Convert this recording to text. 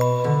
아